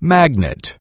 Magnet.